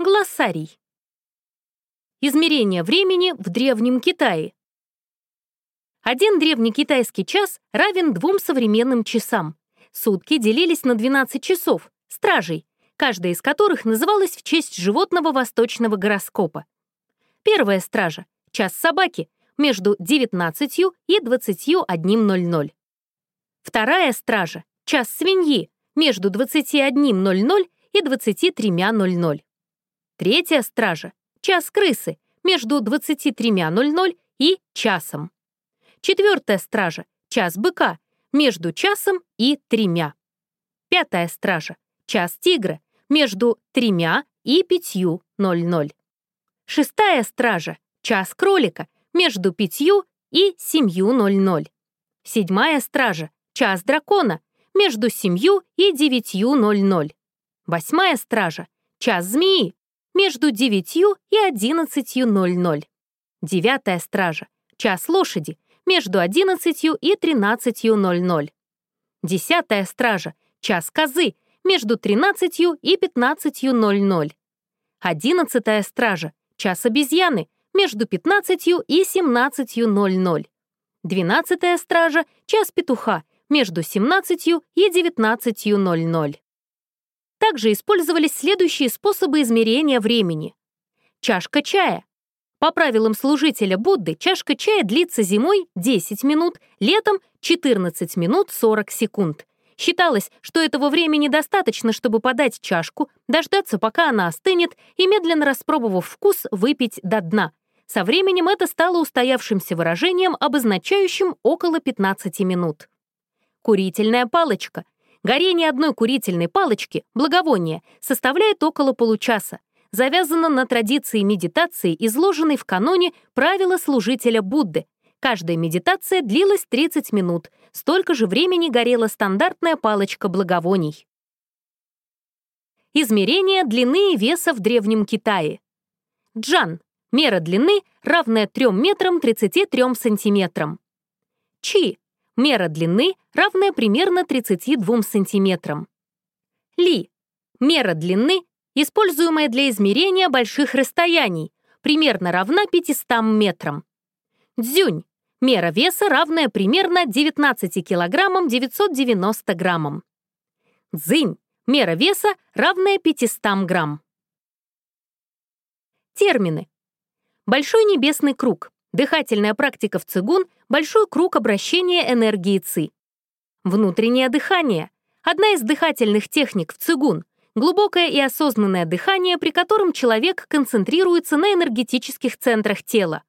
Глоссарий. Измерение времени в Древнем Китае. Один древний китайский час равен двум современным часам. Сутки делились на 12 часов, стражей, каждая из которых называлась в честь животного восточного гороскопа. Первая стража — час собаки, между 19 и 21.00. Вторая стража — час свиньи, между 21.00 и 23.00. Третья стража — час крысы, между 23.00 и часом. Четвертая стража — час быка, между часом и тремя. Пятая стража — час тигра, между тремя и пятью ноль ноль. Шестая стража — час кролика, между пятью и семью ноль ноль. Седьмая стража — час дракона, между семью и девятью ноль ноль. Восьмая стража — час змеи, между девятью и одиннадцатью ноль ноль. Девятая стража — час лошади, между одиннадцатью и тринадцатью ноль ноль. Десятая стража — час козы, между 13 и 15.00. Одиннадцатая стража, час обезьяны, между 15 и 17.00. Двенадцатая стража, час петуха, между 17 и 19.00. Также использовались следующие способы измерения времени. Чашка чая. По правилам служителя Будды, чашка чая длится зимой 10 минут, летом 14 минут 40 секунд. Считалось, что этого времени достаточно, чтобы подать чашку, дождаться, пока она остынет, и, медленно распробовав вкус, выпить до дна. Со временем это стало устоявшимся выражением, обозначающим около 15 минут. Курительная палочка. Горение одной курительной палочки, благовоние, составляет около получаса. Завязано на традиции медитации, изложенной в каноне правила служителя Будды — Каждая медитация длилась 30 минут, столько же времени горела стандартная палочка благовоний. Измерение длины и веса в Древнем Китае. Джан — мера длины, равная 3 метрам 33 сантиметрам. Чи — мера длины, равная примерно 32 сантиметрам. Ли — мера длины, используемая для измерения больших расстояний, примерно равна 500 метрам. Дзюнь Мера веса, равная примерно 19 килограммам 990 граммам. Цзинь. Мера веса, равная 500 грамм. Термины. Большой небесный круг. Дыхательная практика в цигун — большой круг обращения энергии ци. Внутреннее дыхание. Одна из дыхательных техник в цигун — глубокое и осознанное дыхание, при котором человек концентрируется на энергетических центрах тела.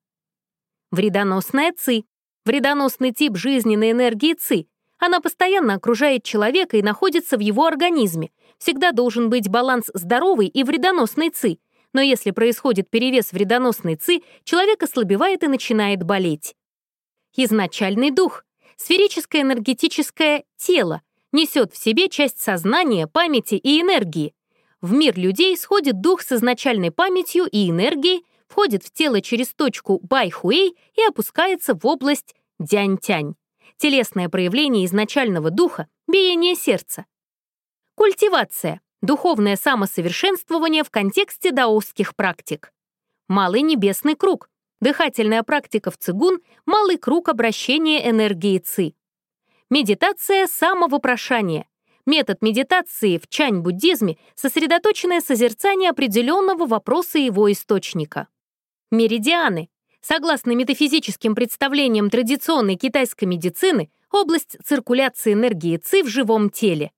Вредоносная ЦИ. Вредоносный тип жизненной энергии ЦИ. Она постоянно окружает человека и находится в его организме. Всегда должен быть баланс здоровой и вредоносной ЦИ. Но если происходит перевес вредоносной ЦИ, человек ослабевает и начинает болеть. Изначальный дух. Сферическое энергетическое тело несет в себе часть сознания, памяти и энергии. В мир людей сходит дух с изначальной памятью и энергией, входит в тело через точку Байхуэй и опускается в область Дянь-Тянь. Телесное проявление изначального духа — биение сердца. Культивация — духовное самосовершенствование в контексте даосских практик. Малый небесный круг — дыхательная практика в цигун, малый круг обращения энергии ци. Медитация самовопрошания — метод медитации в чань-буддизме — сосредоточенное созерцание определенного вопроса его источника. Меридианы. Согласно метафизическим представлениям традиционной китайской медицины, область циркуляции энергии ЦИ в живом теле.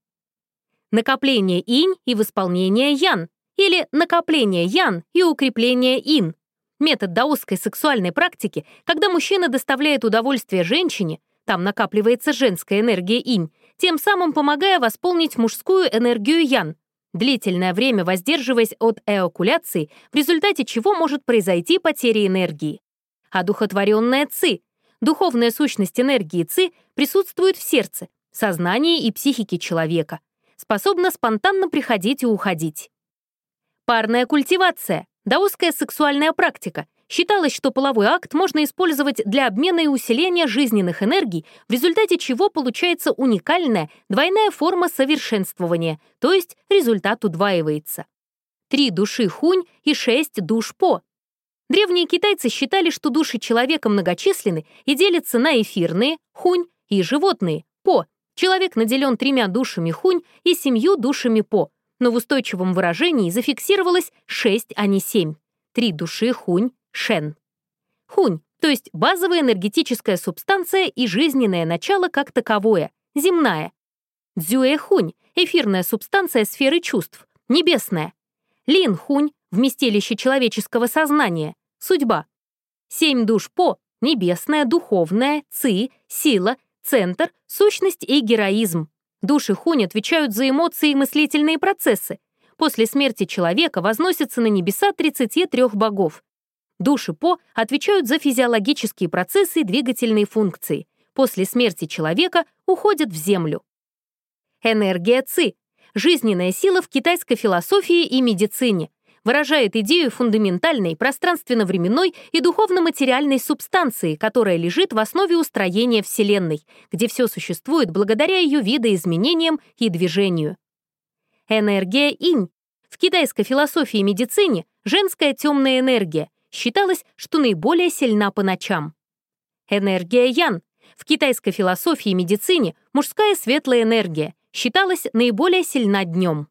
Накопление инь и восполнение ян, или накопление ян и укрепление ин. Метод даосской сексуальной практики, когда мужчина доставляет удовольствие женщине, там накапливается женская энергия инь, тем самым помогая восполнить мужскую энергию ян, длительное время воздерживаясь от эокуляции, в результате чего может произойти потеря энергии. Одухотворенная ЦИ, духовная сущность энергии ЦИ, присутствует в сердце, сознании и психике человека, способна спонтанно приходить и уходить. Парная культивация, даосская сексуальная практика, Считалось, что половой акт можно использовать для обмена и усиления жизненных энергий, в результате чего получается уникальная двойная форма совершенствования, то есть результат удваивается. три души хунь и шесть душ по. Древние китайцы считали, что души человека многочисленны и делятся на эфирные, хунь, и животные, по. Человек наделен тремя душами хунь и семью душами по, но в устойчивом выражении зафиксировалось шесть, а не семь. Три души хунь, шен. Хунь, то есть базовая энергетическая субстанция и жизненное начало как таковое, земная. Дзюэ-хунь — эфирная субстанция сферы чувств, небесная. Лин-хунь — вместилище человеческого сознания, судьба. Семь душ по — небесная, духовная, ци, сила, центр, сущность и героизм. Души хунь отвечают за эмоции и мыслительные процессы. После смерти человека возносятся на небеса 33 богов. Души по отвечают за физиологические процессы и двигательные функции. После смерти человека уходят в землю. Энергия ЦИ — жизненная сила в китайской философии и медицине, выражает идею фундаментальной пространственно-временной и духовно-материальной субстанции, которая лежит в основе устроения Вселенной, где все существует благодаря ее видоизменениям и движению. Энергия инь. В китайской философии и медицине женская темная энергия считалось, что наиболее сильна по ночам. Энергия ян. В китайской философии и медицине мужская светлая энергия считалась наиболее сильна днем.